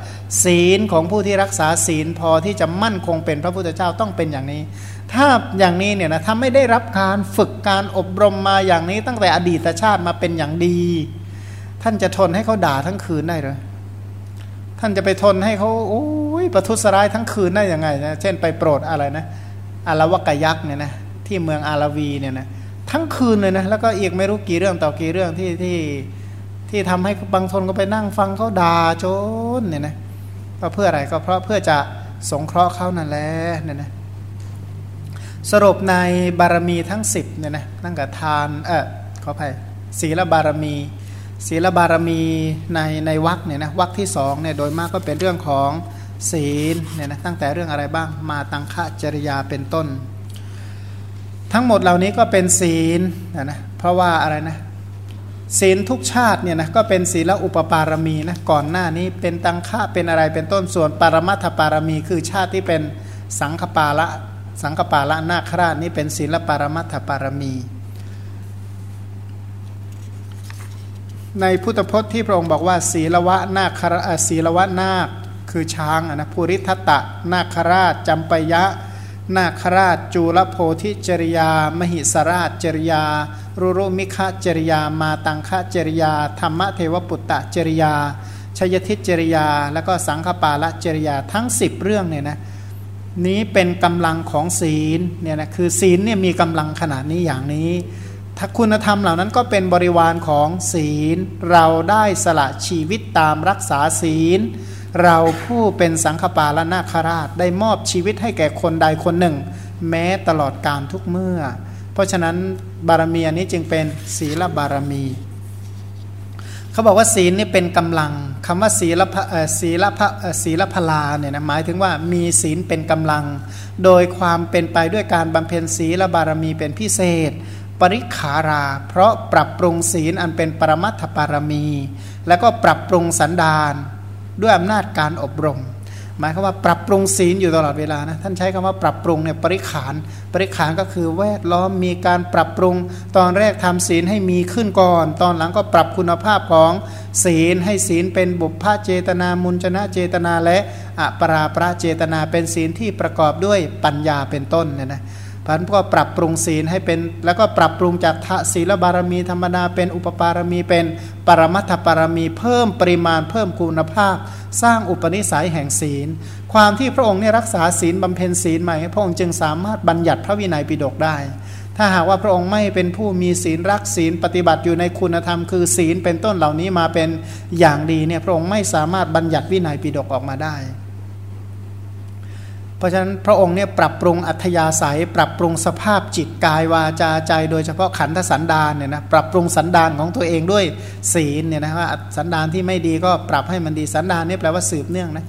ศีลของผู้ที่รักษาศีลพอที่จะมั่นคงเป็นพระพุทธเจ้าต้องเป็นอย่างนี้ ถ้าอย่างนี้เนี่ยนะถ้าไม่ได้รับการฝึกการอบรมมาอย่างนี้ ตั้งแต่อดีตชาติมาเป็นอย่างดี ท่านจะทนให้เขาด่าทั้งคืนได้หรือท่านจะไปทนให้เขาโอ้ยประทุษร้ายทั้งคืนได้ยังไงนะเช่นไปโปรดอะไรนะ อารวกยักษ์เนี่ยนะที่เมืองอาราวีเนี่ยนะทั้งคืนเลยนะแล้วก็อีกไม่รู้กี่เรื่องต่อกี่เรื่องที่ที่ที่ทำให้บางทนก็ไปนั่งฟังเขาด่าโจนเนี่ยนะก็เพื่ออะไรก็เพราะเพื่อจะสงเคราะห์เขานั่นแหละเนี่ยนะสรุปในบารมีทั้ง 10เนี่ยนะตั้งแต่ทานเออขออภัยศีลบารมี ศีลบารมีในในวักเนี่ยนะวักที่สองเนี่ยโดยมากก็เป็นเรื่องของ ศีลเนี่ยนะตั้งแต่เรื่องอะไรบ้างมาตังคะจริยาเป็นต้น ทั้งหมดเหล่านี้ก็เป็นศีลนะนะเพราะว่าอะไรนะศีลทุกชาติเนี่ยนะก็เป็นศีลอุปปารมีนะก่อนหน้านี้เป็นตังคะเป็นอะไรเป็นต้นส่วนปรมัตถปารมี คือชาติที่เป็นสังฆปาละสังฆปาละนาคราชนี่เป็นศีลปรมัตถปารมี ในพุทธพจน์ที่พระองค์บอกว่า ศีลวะนาคศีลวะนาค คือช้างนะภูริทัตตะ นาคราชจำปยะ นาคราช จูลโพธิจริยา มหิสราชจริยา รุรุมิคะจริยา มาตังคะจริยา ธรรมเทวปุตตะจริยาชยทิจริยา แล้วก็สังฆปาละจริยาทั้ง 10 เรื่องเนี่ยนะนี้เป็นกำลังของศีลเนี่ยนะคือศีลเนี่ยมีกำลังขนาดนี้อย่างนี้ถ้าคุณธรรมเหล่านั้นก็เป็นบริวารของศีล เราได้สละชีวิตตามรักษาศีล เราผู้เป็นสังฆปาละนาคราชได้มอบชีวิตให้แก่คนใดคนหนึ่ง แม้ตลอดการทุกเมื่อ เพราะฉะนั้นบารมีอันนี้จึงเป็นศีลบารมีเขาบอกว่าศีลนี่เป็นกำลังคำว่าศีลพศีลพศีลพลาเนี่ยนะหมายถึงว่ามีศีลเป็นกำลัง โดยความเป็นไปด้วยการบำเพ็ญศีลบารมีเป็นพิเศษ ปริขารา เพราะปรับปรุงศีลอันเป็นปรมัตถปารมี แล้วก็ปรับปรุงสันดาน ด้วยอำนาจการอบรม หมายความว่าปรับปรุงศีลอยู่ตลอดเวลานะท่านใช้คำว่าปรับปรุงเนี่ยปริขานปริขานก็คือแวดล้อมมีการปรับปรุง ตอนแรกทำศีลให้มีขึ้นก่อน ตอนหลังก็ปรับคุณภาพของศีลให้ศีลเป็นบุพพเจตนามุญชนะเจตนาและอปราประเจตนาเป็นศีลที่ประกอบด้วยปัญญาเป็นต้นเนี่ยนะ พันก็ปรับปรุงศีลให้เป็น แล้วก็ปรับปรุงจากศีลบารมีธรรมดาเป็นอุปปารมีเป็นปรมัตถปารมี เพิ่มปริมาณ เพิ่มคุณภาพ สร้างอุปนิสัยแห่งศีล ความที่พระองค์เนี่ยรักษาศีลบำเพ็ญศีลใหม่พระองค์จึงสามารถบัญญัติพระวินัยปิฎกได้ ถ้าหากว่าพระองค์ไม่เป็นผู้มีศีลรักศีลปฏิบัติอยู่ในคุณธรรม คือศีลเป็นต้นเหล่านี้มาเป็นอย่างดีเนี่ยพระองค์ไม่สามารถบัญญัติวินัยปิฎกออกมาได้ พราะฉะนั้นพระองค์เนี่ยปรับปรุงอัธยาศัย ปรับปรุงสภาพจิตกายวาจาใจ โดยเฉพาะขันธสันดานเนี่ยนะปรับปรุงสันดานของตัวเองด้วยศีลเนี่ยนะว่าสันดานที่ไม่ดีก็ปรับให้มันดีสันดานนี่แปลว่าสืบเนื่องนะ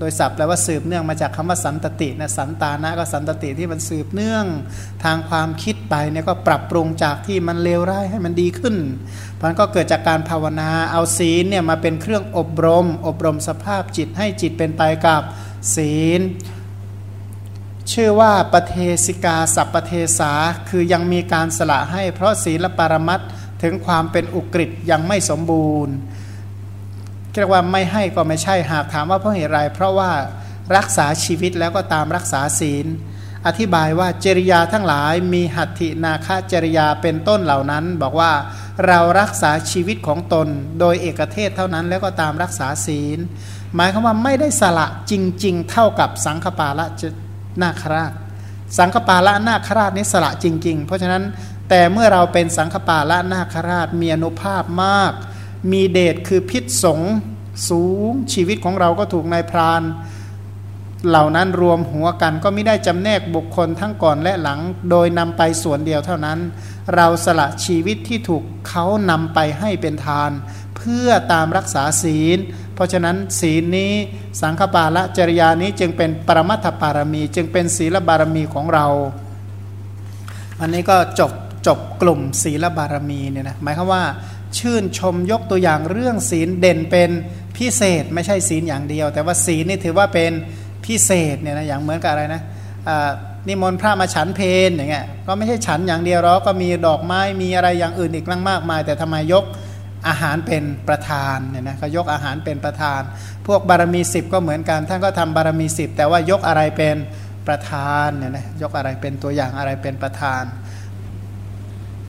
โดยศัพท์แปลว่าสืบเนื่องมาจากคำว่าสันตตินะสันตานะก็สันตติที่มันสืบเนื่อง ทางความคิดไปเนี่ยก็ปรับปรุงจากที่มันเลวร้ายให้มันดีขึ้นมันก็เกิดจากการภาวนาเอาศีลเนี่ยมาเป็นเครื่องอบรม อบรมสภาพจิตให้จิตเป็นไปกับศีล ชื่อว่าปเทสิกาสัพปเทสาคือยังมีการสละให้ เพราะศีลปรมัตถึงความเป็นอุกฤษยังไม่สมบูรณ์เรียกว่าไม่ให้ก็ไม่ใช่หากถามว่าเพราะเหตุไรเพราะว่ารักษาชีวิตแล้วก็ตามรักษาศีล อธิบายว่าจริยาทั้งหลายมีหัตถินาคจริยาเป็นต้นเหล่านั้น บอกว่าเรารักษาชีวิตของตนโดยเอกเทศเท่านั้นแล้วก็ตามรักษาศีล หมายความว่าไม่ได้สละจริง ๆ เท่ากับสังฆปาละ นาคราช สังฆปาละนาคราชนี้สละจริง ๆ เพราะฉะนั้นแต่เมื่อเราเป็นสังฆปาละนาคราชมีอนุภาพมาก มีเดชคือพิษสงสูงชีวิตของเราก็ถูกนายพราน เหล่านั้นรวมหัวกันก็ไม่ได้จำแนกบุคคลทั้งก่อนและหลัง โดยนำไปส่วนเดียวเท่านั้น เราสละชีวิตที่ถูกเขานำไปให้เป็นทาน เพื่อตามรักษาศีล เพราะฉะนั้นศีลนี้สังฆปาละจริยานี้จึงเป็นปรมัตถปารมี จึงเป็นศีลบารมีของเรา อันนี้ก็จบจบกลุ่มศีลบารมีเนี่ยนะหมายความว่า ชื่นชมยกตัวอย่างเรื่องศีลเด่นเป็นพิเศษไม่ใช่ศีลอย่างเดียว แต่ว่าศีลนี่ถือว่าเป็นพิเศษเนี่ยนะอย่างเหมือนกับอะไรนะนิมนต์พระมาฉันเพนอย่างเงี้ยก็ไม่ใช่ฉันอย่างเดียวหรอกก็มีดอกไม้มีอะไรอย่างอื่นอีกมากมาย แต่ทำไมยก อาหารเป็นประธานเนี่ยนะก็ยกอาหารเป็นประธาน พวกบารมีสิบก็เหมือนกันท่านก็ทำบารมีสิบแต่ว่ายกอะไรเป็นประธานเนี่ยนะยกอะไรเป็นตัวอย่างอะไรเป็นประธาน